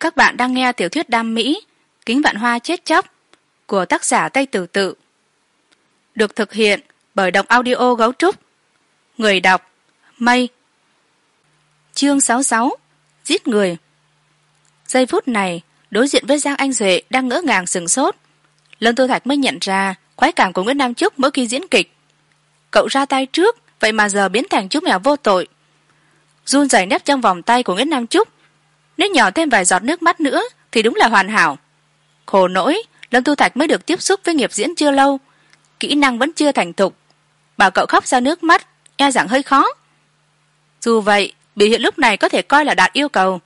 các bạn đang nghe tiểu thuyết đam mỹ, kính vạn hoa chết chóc, của tác giả tây tử tự. Được thực hiện bởi đọc audio gấu trúc. Người đọc mây chương sáu sáu, giết người. Giây phút này, đối diện với giang anh duệ đang ngỡ ngàng sừng sốt. Lâm tô thạch mới nhận ra khoái cảm của nguyễn nam trúc mỗi khi diễn kịch. Cậu ra tay trước, vậy mà giờ biến thành chú mèo vô tội. Run rẩy nếp trong vòng tay của nguyễn nam trúc nếu nhỏ thêm vài giọt nước mắt nữa, thì đúng là hoàn hảo. Khổ nỗi, lâm Thu thạch mới được tiếp xúc với nghiệp diễn chưa lâu. Kỹ năng vẫn chưa thành thục. Bảo cậu khóc ra nước mắt e rằng hơi khó. Dù vậy, biểu hiện lúc này có thể coi là đạt yêu cầu.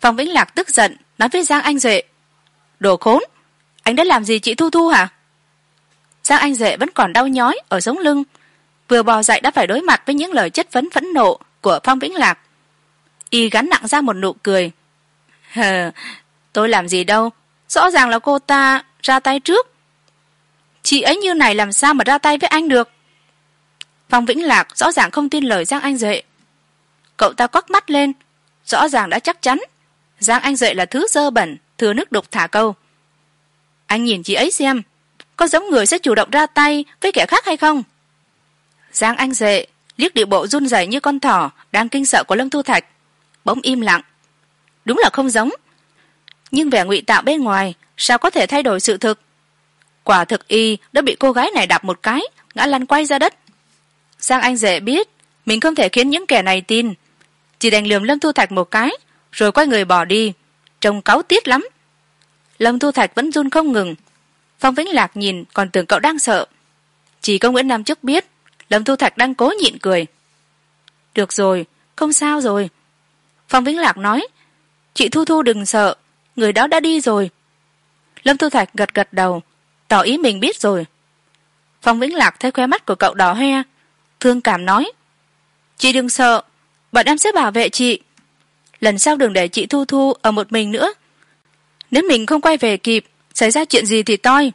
Phong vĩnh lạc tức giận, nói với giang anh duệ, đồ khốn, anh đã làm gì chị thu thu hả? Giang anh duệ vẫn còn đau nhói ở sống lưng, vừa bò dậy đã phải đối mặt với những lời chất vấn phẫn nộ của phong vĩnh lạc y gắn nặng ra một nụ cười. Hờ, tôi làm gì đâu. Rõ ràng là cô ta ra tay trước. Chị ấy như này làm sao mà ra tay với anh được? Phong vĩnh lạc rõ ràng không tin lời giang anh duệ. Cậu ta quắc mắt lên. Rõ ràng đã chắc chắn. Giang anh duệ là thứ dơ bẩn, thừa nước đục thả câu. Anh nhìn chị ấy xem, có giống người sẽ chủ động ra tay với kẻ khác hay không? Giang anh duệ liếc điệu bộ run rẩy như con thỏ đang kinh sợ của lâm thu thạch bỗng im lặng. Đúng là không giống. Nhưng vẻ ngụy tạo bên ngoài, sao có thể thay đổi sự thực? Quả thực y đã bị cô gái này đạp một cái, ngã lăn quay ra đất. Sang anh dễ biết, mình không thể khiến những kẻ này tin. Chỉ đành lườm lâm thu thạch một cái, rồi quay người bỏ đi. Trông cáu tiết lắm. Lâm thu thạch vẫn run không ngừng. Phong vĩnh lạc nhìn, còn tưởng cậu đang sợ. Chỉ có nguyễn nam chức biết, lâm thu thạch đang cố nhịn cười. Được rồi, không sao rồi phong vĩnh lạc nói, chị thu thu đừng sợ, người đó đã đi rồi. Lâm thu thạch gật gật đầu, tỏ ý mình biết rồi. Phong vĩnh lạc thấy khóe mắt của cậu đỏ hoe, thương cảm nói, chị đừng sợ, bọn em sẽ bảo vệ chị. Lần sau đừng để chị thu thu ở một mình nữa. Nếu mình không quay về kịp, xảy ra chuyện gì thì toi.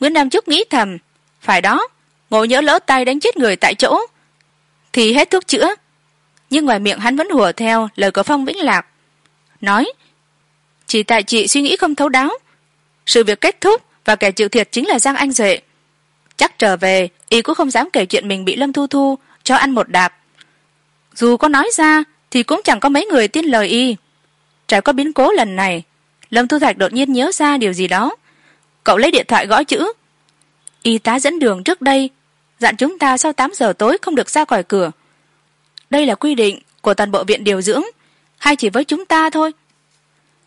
Nguyễn nam trúc nghĩ thầm, phải đó, ngộ nhỡ lỡ tay đánh chết người tại chỗ, thì hết thuốc chữa nhưng ngoài miệng hắn vẫn hùa theo lời của phong vĩnh lạc. Nói, chỉ tại chị suy nghĩ không thấu đáo. Sự việc kết thúc và kẻ chịu thiệt chính là giang anh duệ. Chắc trở về, y cũng không dám kể chuyện mình bị lâm thu thu cho ăn một đạp. Dù có nói ra thì cũng chẳng có mấy người tin lời y. Trải qua biến cố lần này, lâm thu thạch đột nhiên nhớ ra điều gì đó. Cậu lấy điện thoại gõ chữ. Y tá dẫn đường trước đây, dặn chúng ta sau tám giờ tối không được ra khỏi cửa đây là quy định của toàn bộ viện điều dưỡng. Hay chỉ với chúng ta thôi.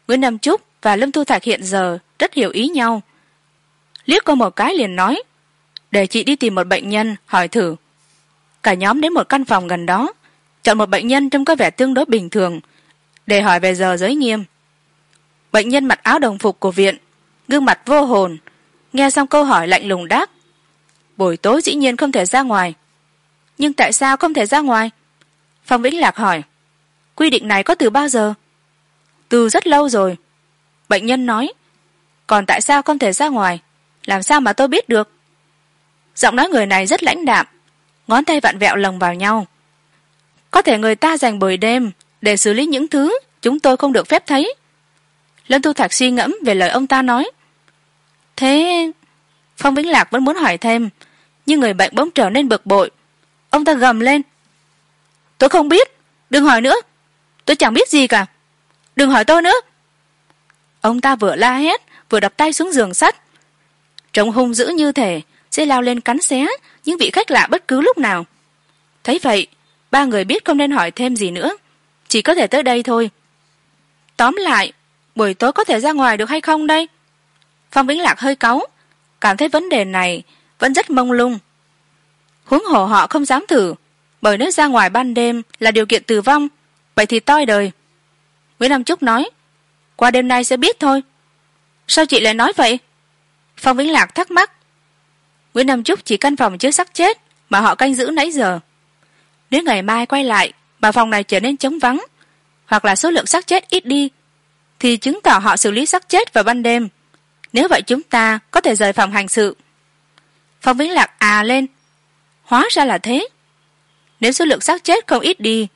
Nguyễn nam trúc và lâm thu thạc hiện giờ rất hiểu ý nhau. Liếc cô một cái liền nói, để chị đi tìm một bệnh nhân hỏi thử. Cả nhóm đến một căn phòng gần đó, chọn một bệnh nhân trông có vẻ tương đối bình thường, để hỏi về giờ giới nghiêm. Bệnh nhân mặc áo đồng phục của viện, gương mặt vô hồn, nghe xong câu hỏi lạnh lùng đáp, buổi tối dĩ nhiên không thể ra ngoài. Nhưng tại sao không thể ra ngoài? Phong vĩnh lạc hỏi, quy định này có từ bao giờ? Từ rất lâu rồi. Bệnh nhân nói, còn tại sao không thể ra ngoài? Làm sao mà tôi biết được? Giọng nói người này rất lãnh đạm, ngón tay vặn vẹo lồng vào nhau. Có thể người ta dành buổi đêm để xử lý những thứ chúng tôi không được phép thấy. Lâm thu thạc suy ngẫm về lời ông ta nói. Thế phong vĩnh lạc vẫn muốn hỏi thêm, nhưng người bệnh bỗng trở nên bực bội. Ông ta gầm lên tôi không biết. Đừng hỏi nữa. Tôi chẳng biết gì cả. Đừng hỏi tôi nữa. Ông ta vừa la hét, vừa đập tay xuống giường sắt. Trông hung dữ như thể sẽ lao lên cắn xé những vị khách lạ bất cứ lúc nào. Thấy vậy, ba người biết không nên hỏi thêm gì nữa. Chỉ có thể tới đây thôi. Tóm lại, buổi tối có thể ra ngoài được hay không đây? Phong vĩnh lạc hơi cáu, cảm thấy vấn đề này vẫn rất mông lung. Huống hồ họ không dám thử bởi nếu ra ngoài ban đêm là điều kiện tử vong, vậy thì toi đời. Nguyễn nam trúc nói, qua đêm nay sẽ biết thôi. Sao chị lại nói vậy? Phong vĩnh lạc thắc mắc. Nguyễn nam trúc chỉ căn phòng chứa xác chết mà họ canh giữ nãy giờ. Nếu ngày mai quay lại mà phòng này trở nên trống vắng, hoặc là số lượng xác chết ít đi, thì chứng tỏ họ xử lý xác chết vào ban đêm. Nếu vậy chúng ta có thể rời phòng hành sự. Phong vĩnh lạc à lên, hóa ra là thế nếu số lượng xác chết không ít đi,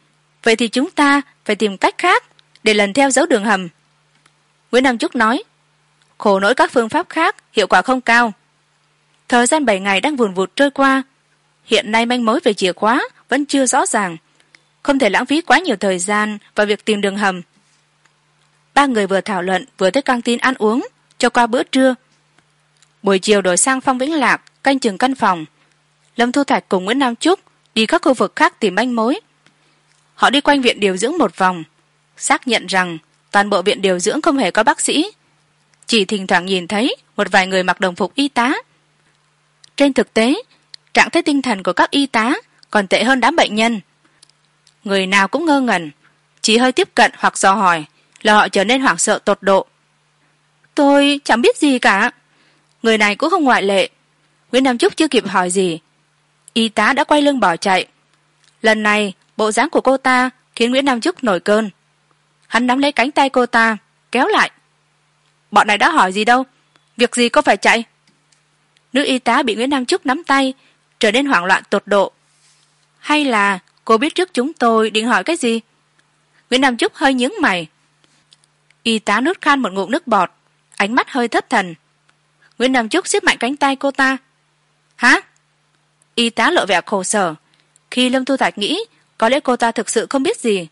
vậy thì chúng ta phải tìm cách khác để lần theo dấu đường hầm. Nguyễn nam trúc nói, khổ nỗi các phương pháp khác, hiệu quả không cao. Thời gian bảy ngày đang vùn vụt trôi qua, hiện nay manh mối về chìa khóa vẫn chưa rõ ràng. Không thể lãng phí quá nhiều thời gian vào việc tìm đường hầm. Ba người vừa thảo luận, vừa tới căng tin ăn uống, cho qua bữa trưa. Buổi chiều đổi sang phong vĩnh lạc, canh chừng căn phòng. Lâm thu thạch cùng nguyễn nam trúc đi các khu vực khác tìm manh mối. Họ đi quanh viện điều dưỡng một vòng, xác nhận rằng toàn bộ viện điều dưỡng không hề có bác sĩ. Chỉ thỉnh thoảng nhìn thấy một vài người mặc đồng phục y tá. Trên thực tế, trạng thái tinh thần của các y tá còn tệ hơn đám bệnh nhân. Người nào cũng ngơ ngẩn, chỉ hơi tiếp cận hoặc dò hỏi là họ trở nên hoảng sợ tột độ. Tôi chẳng biết gì cả. Người này cũng không ngoại lệ. Nguyễn nam trúc chưa kịp hỏi gì y tá đã quay lưng bỏ chạy. Lần này, bộ dáng của cô ta khiến nguyễn nam chức nổi cơn. Hắn nắm lấy cánh tay cô ta, kéo lại. Bọn này đã hỏi gì đâu? Việc gì có phải chạy? Nữ y tá bị nguyễn nam chức nắm tay, trở nên hoảng loạn tột độ. Hay là cô biết trước chúng tôi định hỏi cái gì? Nguyễn nam chức hơi nhướng mày. Y tá nuốt khan một ngụm nước bọt, ánh mắt hơi thất thần. Nguyễn nam chức siết mạnh cánh tay cô ta. Hả? Y tá lộ vẻ khổ sở. Khi lâm thu thạch nghĩ, có lẽ cô ta thực sự không biết gì,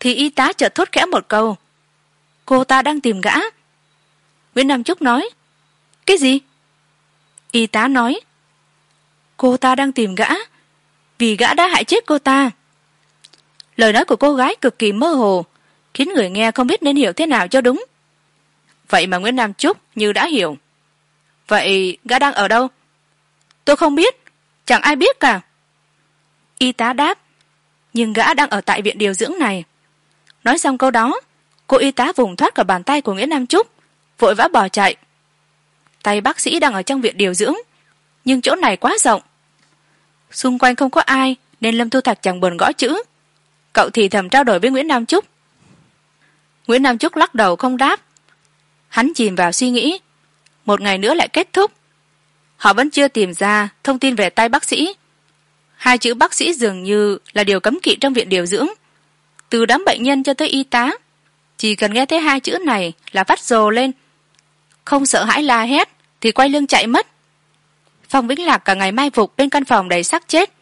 thì y tá chợt thốt khẽ một câu. Cô ta đang tìm gã. Nguyễn nam trúc nói, cái gì? Y tá nói, cô ta đang tìm gã, vì gã đã hại chết cô ta. Lời nói của cô gái cực kỳ mơ hồ, khiến người nghe không biết nên hiểu thế nào cho đúng. Vậy mà nguyễn nam trúc như đã hiểu. Vậy gã đang ở đâu? Tôi không biết chẳng ai biết cả. Y tá đáp, nhưng gã đang ở tại viện điều dưỡng này. Nói xong câu đó, cô y tá vùng thoát cả bàn tay của nguyễn nam trúc, vội vã bỏ chạy. Tay bác sĩ đang ở trong viện điều dưỡng, nhưng chỗ này quá rộng. Xung quanh không có ai, nên lâm thu thạch chẳng buồn gõ chữ. Cậu thì thầm trao đổi với nguyễn nam trúc. Nguyễn nam trúc lắc đầu không đáp. Hắn chìm vào suy nghĩ. Một ngày nữa lại kết thúc họ vẫn chưa tìm ra thông tin về tay bác sĩ. Hai chữ bác sĩ dường như là điều cấm kỵ trong viện điều dưỡng. Từ đám bệnh nhân cho tới y tá, chỉ cần nghe thấy hai chữ này là vắt rồ lên. Không sợ hãi la hét thì quay lưng chạy mất. Phong vĩnh lạc cả ngày mai phục bên căn phòng đầy xác chết.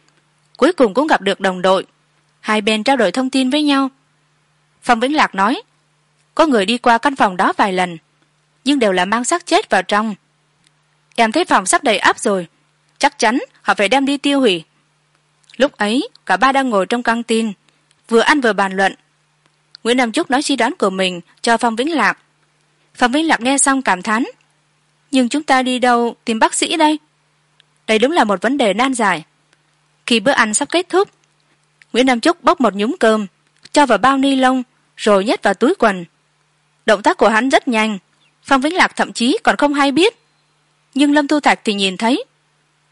Cuối cùng cũng gặp được đồng đội. Hai bên trao đổi thông tin với nhau. Phong vĩnh lạc nói, có người đi qua căn phòng đó vài lần, nhưng đều là mang xác chết vào trong em thấy phòng sắp đầy áp rồi. Chắc chắn họ phải đem đi tiêu hủy. Lúc ấy, cả ba đang ngồi trong căng tin, vừa ăn vừa bàn luận. Nguyễn nam trúc nói suy đoán của mình cho phong vĩnh lạc phong vĩnh lạc nghe xong cảm thán, nhưng chúng ta đi đâu tìm bác sĩ đây? Đây đúng là một vấn đề nan giải. Khi bữa ăn sắp kết thúc, nguyễn nam trúc bốc một nhúng cơm, cho vào bao ni lông, rồi nhét vào túi quần. Động tác của hắn rất nhanh, phong vĩnh lạc thậm chí còn không hay biết nhưng lâm thu thạch thì nhìn thấy.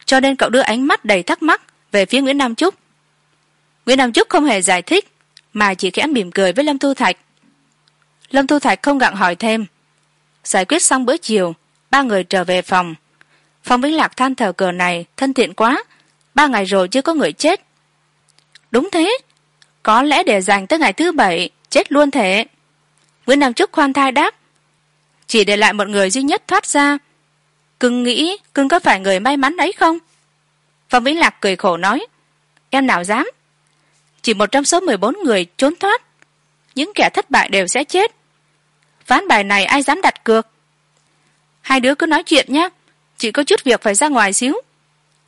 Cho nên cậu đưa ánh mắt đầy thắc mắc về phía nguyễn nam trúc. Nguyễn nam trúc không hề giải thích, mà chỉ khẽ mỉm cười với lâm thu thạch. Lâm thu thạch không gặng hỏi thêm. Giải quyết xong bữa chiều, ba người trở về phòng. Phong vĩnh lạc than thở cờ này thân thiện quá, ba ngày rồi chưa có người chết. Đúng thế, có lẽ để dành tới ngày thứ bảy, chết luôn thể. Nguyễn nam trúc khoan thai đáp. Chỉ để lại một người duy nhất thoát ra cưng nghĩ cưng có phải người may mắn ấy không? Phong vĩnh lạc cười khổ nói, em nào dám? Chỉ một trong số mười bốn người trốn thoát, những kẻ thất bại đều sẽ chết. Ván bài này ai dám đặt cược? Hai đứa cứ nói chuyện nhé chị có chút việc phải ra ngoài xíu.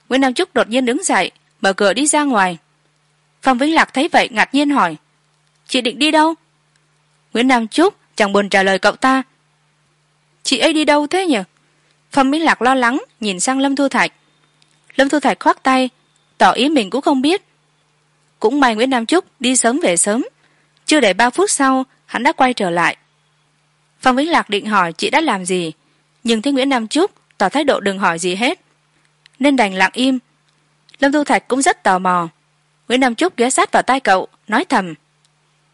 Nguyễn nam trúc đột nhiên đứng dậy, mở cửa đi ra ngoài. Phong vĩnh lạc thấy vậy ngạc nhiên hỏi, chị định đi đâu? Nguyễn nam trúc chẳng buồn trả lời cậu ta, chị ấy đi đâu thế nhỉ? Phong vĩnh lạc lo lắng, nhìn sang lâm thu thạch. Lâm thu thạch khoác tay, tỏ ý mình cũng không biết. Cũng may nguyễn nam trúc đi sớm về sớm. Chưa đầy ba phút sau, hắn đã quay trở lại. Phong vĩnh lạc định hỏi chị đã làm gì, nhưng thấy nguyễn nam trúc tỏ thái độ đừng hỏi gì hết. Nên đành lặng im. Lâm thu thạch cũng rất tò mò. Nguyễn nam trúc ghé sát vào tai cậu, nói thầm,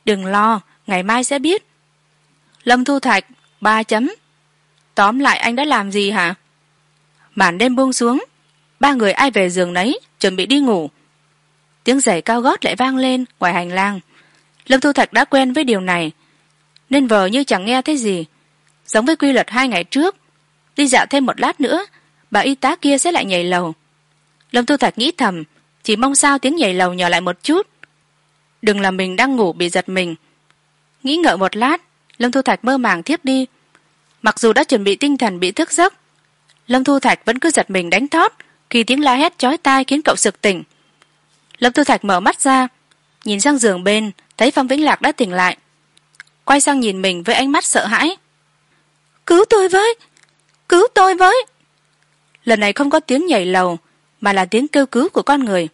đừng lo, ngày mai sẽ biết. Lâm thu thạch ba chấm tóm lại anh đã làm gì hả? Màn đêm buông xuống, ba người ai về giường nấy, chuẩn bị đi ngủ. Tiếng giày cao gót lại vang lên ngoài hành lang. Lâm thu thạch đã quen với điều này, nên vờ như chẳng nghe thấy gì. Giống với quy luật hai ngày trước, đi dạo thêm một lát nữa, bà y tá kia sẽ lại nhảy lầu. Lâm thu thạch nghĩ thầm, chỉ mong sao tiếng nhảy lầu nhỏ lại một chút. Đừng là mình đang ngủ bị giật mình. Nghĩ ngợi một lát, lâm thu thạch mơ màng thiếp đi mặc dù đã chuẩn bị tinh thần bị thức giấc, lâm thu thạch vẫn cứ giật mình đánh thót khi tiếng la hét chói tai khiến cậu sực tỉnh. Lâm thu thạch mở mắt ra, nhìn sang giường bên, thấy phong vĩnh lạc đã tỉnh lại. Quay sang nhìn mình với ánh mắt sợ hãi. Cứu tôi với, cứu tôi với. Lần này không có tiếng nhảy lầu, mà là tiếng kêu cứu của con người.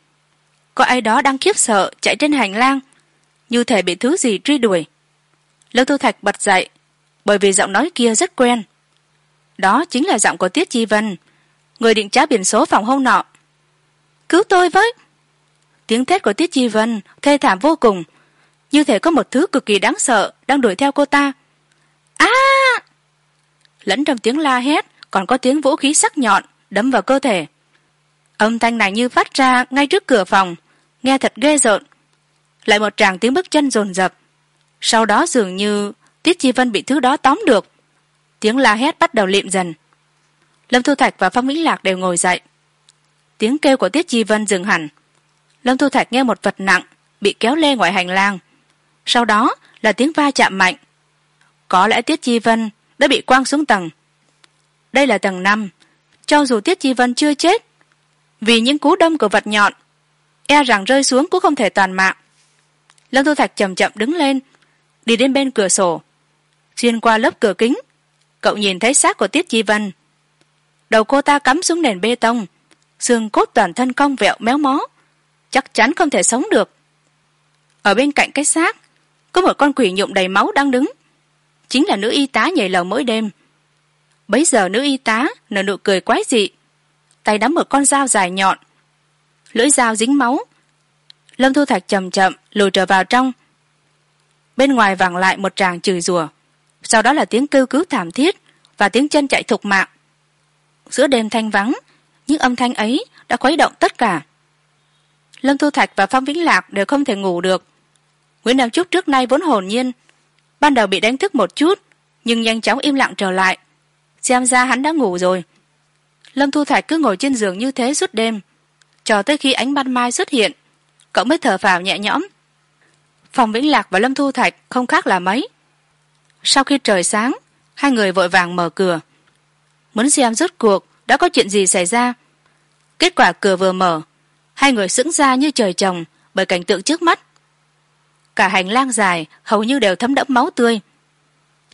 Có ai đó đang khiếp sợ chạy trên hành lang, như thể bị thứ gì truy đuổi. Lâm thu thạch bật dậy bởi vì giọng nói kia rất quen. Đó chính là giọng của tiết chi vân, người định trá biển số phòng hôm nọ. Cứu tôi với! Tiếng thét của tiết chi vân thê thảm vô cùng, như thể có một thứ cực kỳ đáng sợ đang đuổi theo cô ta. A! Lẫn trong tiếng la hét, còn có tiếng vũ khí sắc nhọn đấm vào cơ thể. Âm thanh này như phát ra ngay trước cửa phòng, nghe thật ghê rợn. Lại một tràng tiếng bước chân rồn rập. Sau đó dường như tiết chi vân bị thứ đó tóm được. Tiếng la hét bắt đầu liệm dần. Lâm thu thạch và phong vĩnh lạc đều ngồi dậy. Tiếng kêu của tiết chi vân dừng hẳn. Lâm thu thạch nghe một vật nặng bị kéo lê ngoài hành lang. Sau đó là tiếng va chạm mạnh. Có lẽ tiết chi vân đã bị quăng xuống tầng. Đây là tầng năm. Cho dù tiết chi vân chưa chết, vì những cú đâm của vật nhọn e rằng rơi xuống cũng không thể toàn mạng. Lâm thu thạch chậm chậm đứng lên, đi đến bên cửa sổ xuyên qua lớp cửa kính. Cậu nhìn thấy xác của tiết chi vân đầu cô ta cắm xuống nền bê tông. Xương cốt toàn thân cong vẹo méo mó. Chắc chắn không thể sống được. Ở bên cạnh cái xác, có một con quỷ nhụng đầy máu đang đứng. Chính là nữ y tá nhảy lầu mỗi đêm. Bấy giờ nữ y tá nở nụ cười quái dị. Tay nắm một con dao dài nhọn. Lưỡi dao dính máu. Lâm thu thạch chậm chậm lùi trở vào trong. Bên ngoài vẳng lại một tràng chửi rủa sau đó là tiếng kêu cứu thảm thiết và tiếng chân chạy thục mạng. Giữa đêm thanh vắng, những âm thanh ấy đã khuấy động tất cả. Lâm thu thạch và phong vĩnh lạc đều không thể ngủ được. Nguyễn nam trúc trước nay vốn hồn nhiên, ban đầu bị đánh thức một chút, nhưng nhanh chóng im lặng trở lại. Xem ra hắn đã ngủ rồi. Lâm thu thạch cứ ngồi trên giường như thế suốt đêm, cho tới khi ánh ban mai xuất hiện, cậu mới thở phào nhẹ nhõm. Phòng vĩnh lạc và lâm thu thạch không khác là mấy sau khi trời sáng, hai người vội vàng mở cửa. Muốn xem rốt cuộc đã có chuyện gì xảy ra. Kết quả cửa vừa mở, hai người sững ra như trời trồng bởi cảnh tượng trước mắt. Cả hành lang dài hầu như đều thấm đẫm máu tươi.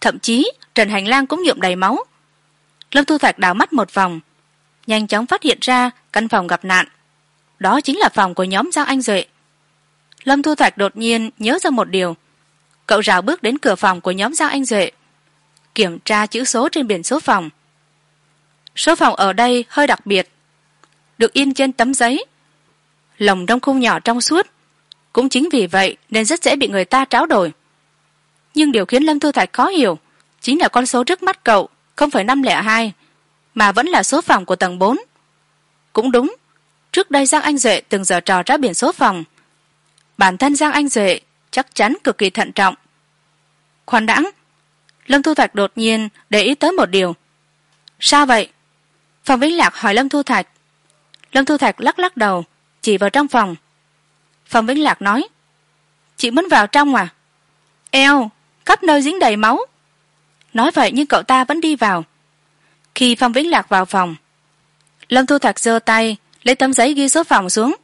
Thậm chí, trần hành lang cũng nhuộm đầy máu. Lâm thu thạch đào mắt một vòng, nhanh chóng phát hiện ra căn phòng gặp nạn. Đó chính là phòng của nhóm giang anh duệ. Lâm thu thạch đột nhiên nhớ ra một điều cậu rào bước đến cửa phòng của nhóm giang anh duệ. Kiểm tra chữ số trên biển số phòng. Số phòng ở đây hơi đặc biệt. Được in trên tấm giấy. Lồng trong khung nhỏ trong suốt. Cũng chính vì vậy nên rất dễ bị người ta tráo đổi. Nhưng điều khiến lâm thu thạch khó hiểu chính là con số trước mắt cậu không phải năm lẻ hai, mà vẫn là số phòng của tầng bốn. Cũng đúng, trước đây giang anh duệ từng giờ trò ra biển số phòng. Bản thân giang anh duệ chắc chắn cực kỳ thận trọng. Khoan đãng lâm thu thạch đột nhiên để ý tới một điều. Sao vậy? Phòng vĩnh lạc hỏi lâm thu thạch. Lâm thu thạch lắc lắc đầu, chỉ vào trong phòng. Phòng vĩnh lạc nói, chị muốn vào trong à? Eo, khắp nơi dính đầy máu. Nói vậy nhưng cậu ta vẫn đi vào. Khi phong vĩnh lạc vào phòng, lâm thu thạch giơ tay, lấy tấm giấy ghi số phòng xuống.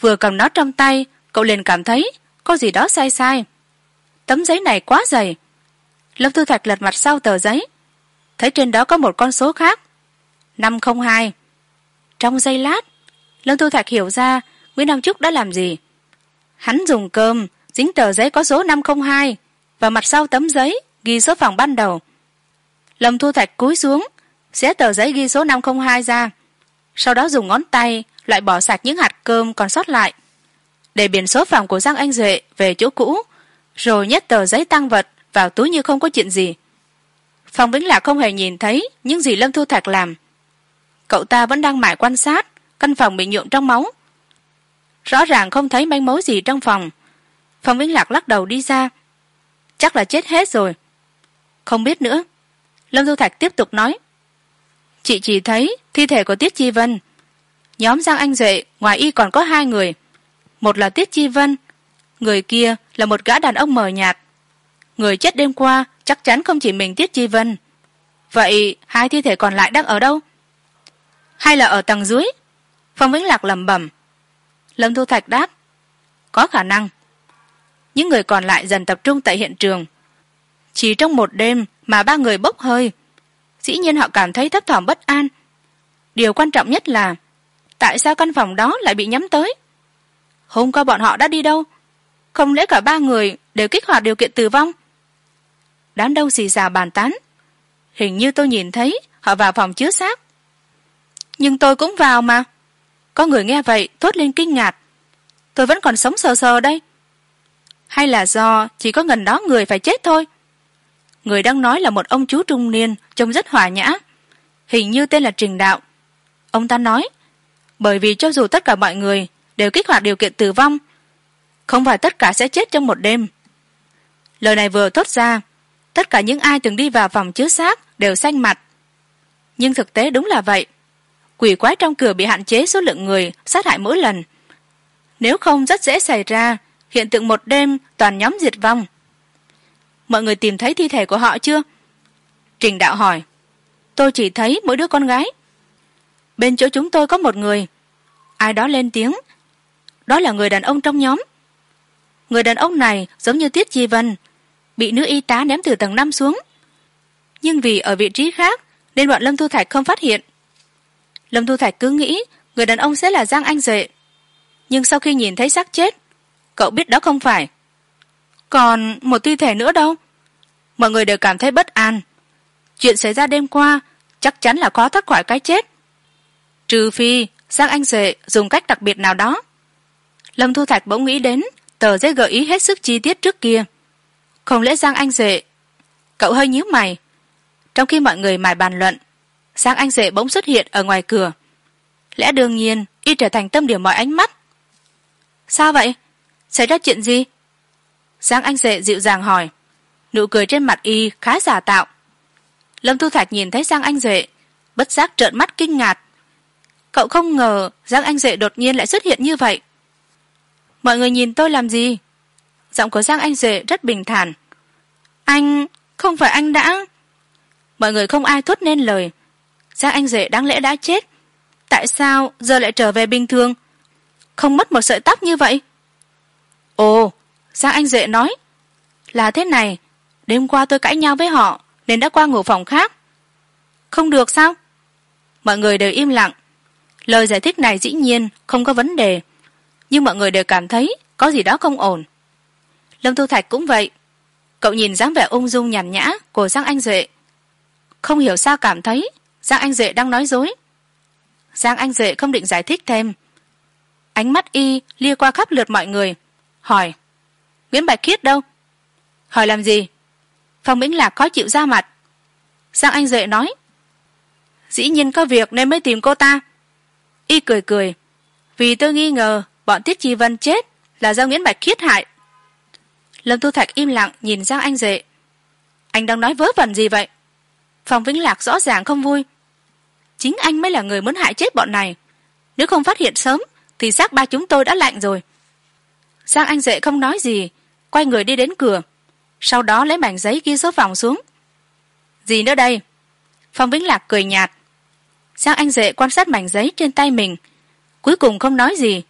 Vừa cầm nó trong tay, cậu liền cảm thấy có gì đó sai sai. Tấm giấy này quá dày. Lâm thu thạch lật mặt sau tờ giấy. Thấy trên đó có một con số khác. Năm không hai. Trong giây lát lâm thu thạch hiểu ra nguyễn nam trúc đã làm gì. Hắn dùng cơm, dính tờ giấy có số năm không hai và mặt sau tấm giấy ghi số phòng ban đầu. Lâm thu thạch cúi xuống, xé tờ giấy ghi số năm không hai ra. Sau đó dùng ngón tay loại bỏ sạch những hạt cơm còn sót lại để biển số phòng của giang anh duệ về chỗ cũ, rồi nhét tờ giấy tăng vật vào túi như không có chuyện gì. Phòng vĩnh lạc không hề nhìn thấy những gì lâm thu thạch làm. Cậu ta vẫn đang mải quan sát, căn phòng bị nhuộm trong máu. Rõ ràng không thấy manh mối gì trong phòng. Phòng vĩnh lạc lắc đầu đi ra. Chắc là chết hết rồi. Không biết nữa. Lâm thu thạch tiếp tục nói. Chị chỉ thấy thi thể của tiết chi vân. Nhóm giang anh duệ, ngoài y còn có hai người một là tiết chi vân, người kia là một gã đàn ông mờ nhạt. Người chết đêm qua chắc chắn không chỉ mình tiết chi vân. Vậy hai thi thể còn lại đang ở đâu? Hay là ở tầng dưới? Phong vĩnh lạc lẩm bẩm. Lâm thu thạch đáp, có khả năng. Những người còn lại dần tập trung tại hiện trường. Chỉ trong một đêm mà ba người bốc hơi, dĩ nhiên họ cảm thấy thấp thỏm bất an. Điều quan trọng nhất là, tại sao căn phòng đó lại bị nhắm tới? Hôm qua bọn họ đã đi đâu? Không lẽ cả ba người đều kích hoạt điều kiện tử vong? Đám đông xì xào bàn tán. Hình như tôi nhìn thấy, họ vào phòng chứa xác. Nhưng tôi cũng vào mà. Có người nghe vậy, thốt lên kinh ngạc. Tôi vẫn còn sống sờ sờ đây. Hay là do chỉ có gần đó người phải chết thôi? Người đang nói là một ông chú trung niên, trông rất hòa nhã. Hình như tên là trình đạo. Ông ta nói, bởi vì cho dù tất cả mọi người đều kích hoạt điều kiện tử vong. Không phải tất cả sẽ chết trong một đêm. Lời này vừa thốt ra, tất cả những ai từng đi vào phòng chứa xác đều xanh mặt. Nhưng thực tế đúng là vậy. Quỷ quái trong cửa bị hạn chế số lượng người sát hại mỗi lần. Nếu không rất dễ xảy ra, hiện tượng một đêm toàn nhóm diệt vong. Mọi người tìm thấy thi thể của họ chưa? Trình đạo hỏi. Tôi chỉ thấy mỗi đứa con gái. Bên chỗ chúng tôi có một người. Ai đó lên tiếng đó là người đàn ông trong nhóm. Người đàn ông này giống như tiết chi vân, bị nữ y tá ném từ tầng năm xuống. Nhưng vì ở vị trí khác, nên bọn lâm thu thạch không phát hiện. Lâm thu thạch cứ nghĩ người đàn ông sẽ là giang anh duệ. Nhưng sau khi nhìn thấy xác chết, cậu biết đó không phải. Còn một thi thể nữa đâu? Mọi người đều cảm thấy bất an. Chuyện xảy ra đêm qua chắc chắn là có thoát khỏi cái chết. Trừ phi giang anh duệ dùng cách đặc biệt nào đó lâm thu thạch bỗng nghĩ đến, tờ giấy gợi ý hết sức chi tiết trước kia. Không lẽ giang anh dệ? Cậu hơi nhíu mày. Trong khi mọi người mải bàn luận, giang anh dệ bỗng xuất hiện ở ngoài cửa. Lẽ đương nhiên, y trở thành tâm điểm mọi ánh mắt. Sao vậy? Xảy ra chuyện gì? Giang anh dệ dịu dàng hỏi. Nụ cười trên mặt y khá giả tạo. Lâm thu thạch nhìn thấy giang anh dệ, bất giác trợn mắt kinh ngạc. Cậu không ngờ giang anh dệ đột nhiên lại xuất hiện như vậy mọi người nhìn tôi làm gì? Giọng của giang anh duệ rất bình thản. Anh, không phải anh đã. Mọi người không ai thốt nên lời. Giang anh duệ đáng lẽ đã chết. Tại sao giờ lại trở về bình thường? Không mất một sợi tóc như vậy. Ồ, giang anh duệ nói. Là thế này, đêm qua tôi cãi nhau với họ nên đã qua ngủ phòng khác. Không được sao? Mọi người đều im lặng. Lời giải thích này dĩ nhiên không có vấn đề nhưng mọi người đều cảm thấy có gì đó không ổn. Lâm thu thạch cũng vậy. Cậu nhìn dáng vẻ ung dung nhàn nhã của giang anh duệ. Không hiểu sao cảm thấy giang anh duệ đang nói dối. Giang anh duệ không định giải thích thêm. Ánh mắt y lia qua khắp lượt mọi người, hỏi, nguyễn bạch khiết đâu? Hỏi làm gì? Phong mĩnh lạc khó chịu ra mặt. Giang anh duệ nói, dĩ nhiên có việc nên mới tìm cô ta. Y cười cười, vì tôi nghi ngờ bọn tiết chi vân chết là do nguyễn bạch khiết hại. Lâm thu thạch im lặng nhìn giang anh dệ. Anh đang nói vớ vẩn gì vậy? Phòng vĩnh lạc rõ ràng không vui. Chính anh mới là người muốn hại chết bọn này. Nếu không phát hiện sớm, thì xác ba chúng tôi đã lạnh rồi. Giang anh dệ không nói gì, quay người đi đến cửa. Sau đó lấy mảnh giấy ghi số phòng xuống. Gì nữa đây? Phong vĩnh lạc cười nhạt. Giang anh dệ quan sát mảnh giấy trên tay mình. Cuối cùng không nói gì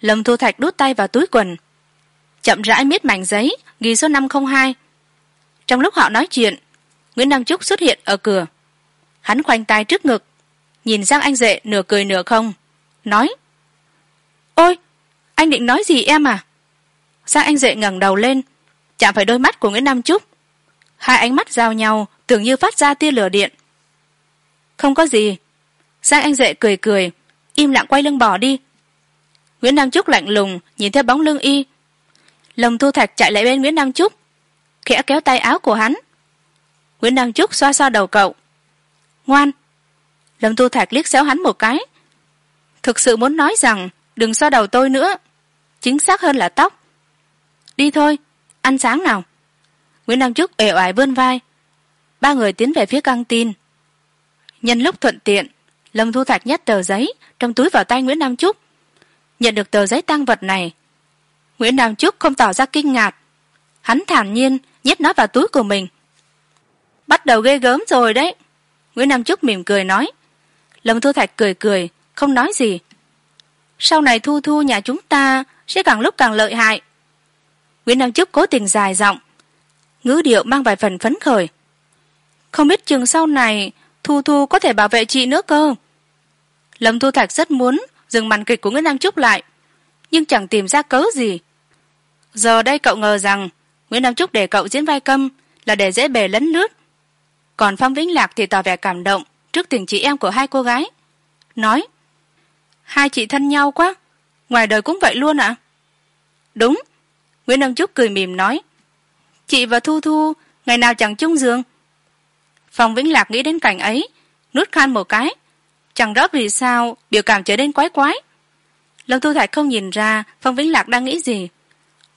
lâm thu thạch đút tay vào túi quần. Chậm rãi miết mảnh giấy, ghi số năm không hai. Trong lúc họ nói chuyện, nguyễn đăng trúc xuất hiện ở cửa. Hắn khoanh tay trước ngực, nhìn sang anh dệ nửa cười nửa không, nói, ôi, anh định nói gì em à? Sang anh dệ ngẩng đầu lên, chạm phải đôi mắt của nguyễn nam trúc hai ánh mắt giao nhau tưởng như phát ra tia lửa điện. Không có gì. Sang anh dệ cười cười, im lặng quay lưng bỏ đi nguyễn nam trúc lạnh lùng, nhìn theo bóng lưng y. Lồng thu thạch chạy lại bên nguyễn nam trúc, khẽ kéo tay áo của hắn. Nguyễn nam trúc xoa xoa đầu cậu. Ngoan. Lâm thu thạch liếc xéo hắn một cái. Thực sự muốn nói rằng, đừng xoa đầu tôi nữa. Chính xác hơn là tóc. Đi thôi, ăn sáng nào. Nguyễn nam trúc uể oải vươn vai. Ba người tiến về phía căng tin. Nhân lúc thuận tiện lâm thu thạch nhét tờ giấy trong túi vào tay nguyễn nam trúc nhận được tờ giấy tăng vật này, nguyễn nam trúc không tỏ ra kinh ngạc. Hắn thản nhiên nhét nó vào túi của mình. Bắt đầu ghê gớm rồi đấy. Nguyễn nam trúc mỉm cười nói. Lâm thu thạch cười cười, không nói gì. Sau này thu thu nhà chúng ta sẽ càng lúc càng lợi hại. Nguyễn nam trúc cố tình dài giọng. Ngữ điệu mang vài phần phấn khởi. Không biết chừng sau này thu thu có thể bảo vệ chị nữa cơ? Lâm thu thạch rất muốn dừng màn kịch của nguyễn nam trúc lại. Nhưng chẳng tìm ra cớ gì. Giờ đây cậu ngờ rằng nguyễn nam trúc để cậu diễn vai câm là để dễ bề lấn lướt. Còn phong vĩnh lạc thì tỏ vẻ cảm động trước tình chị em của hai cô gái. Nói, hai chị thân nhau quá, ngoài đời cũng vậy luôn ạ. À? đúng. Nguyễn nam trúc cười mỉm nói, chị và thu thu, ngày nào chẳng chung giường. Phong vĩnh lạc nghĩ đến cảnh ấy, nuốt khan một cái chẳng rõ vì sao biểu cảm trở nên quái quái. Lâm thu thạch không nhìn ra phong vĩnh lạc đang nghĩ gì.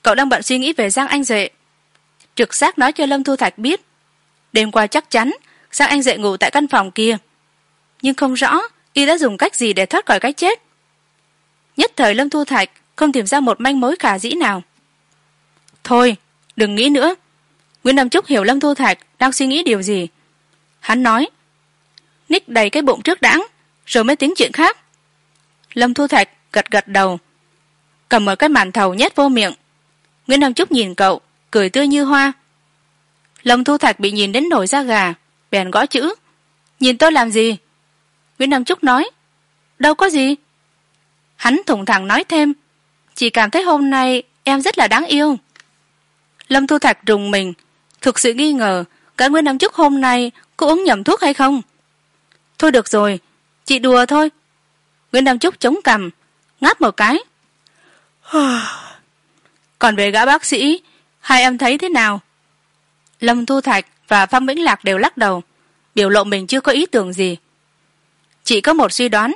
Cậu đang bận suy nghĩ về giang anh duệ. Trực giác nói cho lâm thu thạch biết. Đêm qua chắc chắn giang anh duệ ngủ tại căn phòng kia. Nhưng không rõ y đã dùng cách gì để thoát khỏi cái chết. Nhất thời lâm thu thạch không tìm ra một manh mối khả dĩ nào. Thôi, đừng nghĩ nữa. Nguyễn nam trúc hiểu lâm thu thạch đang suy nghĩ điều gì. Hắn nói ních đầy cái bụng trước đãng rồi mới tính chuyện khác. Lâm thu thạch gật gật đầu, cầm một cái màn thầu nhét vô miệng. Nguyễn đăng trúc nhìn cậu, cười tươi như hoa. Lâm thu thạch bị nhìn đến nổi da gà, bèn gõ chữ. Nhìn tôi làm gì? Nguyễn đăng trúc nói. Đâu có gì. Hắn thủng thẳng nói thêm. Chỉ cảm thấy hôm nay em rất là đáng yêu. Lâm thu thạch rùng mình, thực sự nghi ngờ cả nguyễn đăng trúc hôm nay có uống nhầm thuốc hay không? Thôi được rồi chị đùa thôi. Nguyễn nam trúc chống cằm, ngáp một cái. Còn về gã bác sĩ, hai em thấy thế nào? Lâm thu thạch và phan vĩnh lạc đều lắc đầu, biểu lộ mình chưa có ý tưởng gì. Chị có một suy đoán.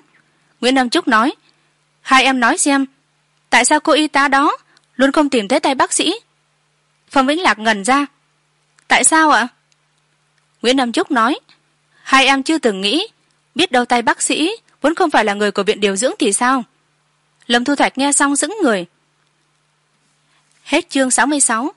Nguyễn nam trúc nói, hai em nói xem, tại sao cô y tá đó luôn không tìm thấy tay bác sĩ? Phan vĩnh lạc ngần ra, tại sao ạ? Nguyễn nam trúc nói, hai em chưa từng nghĩ biết đâu tay bác sĩ vốn không phải là người của viện điều dưỡng thì sao? Lâm thu thạch nghe xong dững người. Hết chương sáu mươi sáu.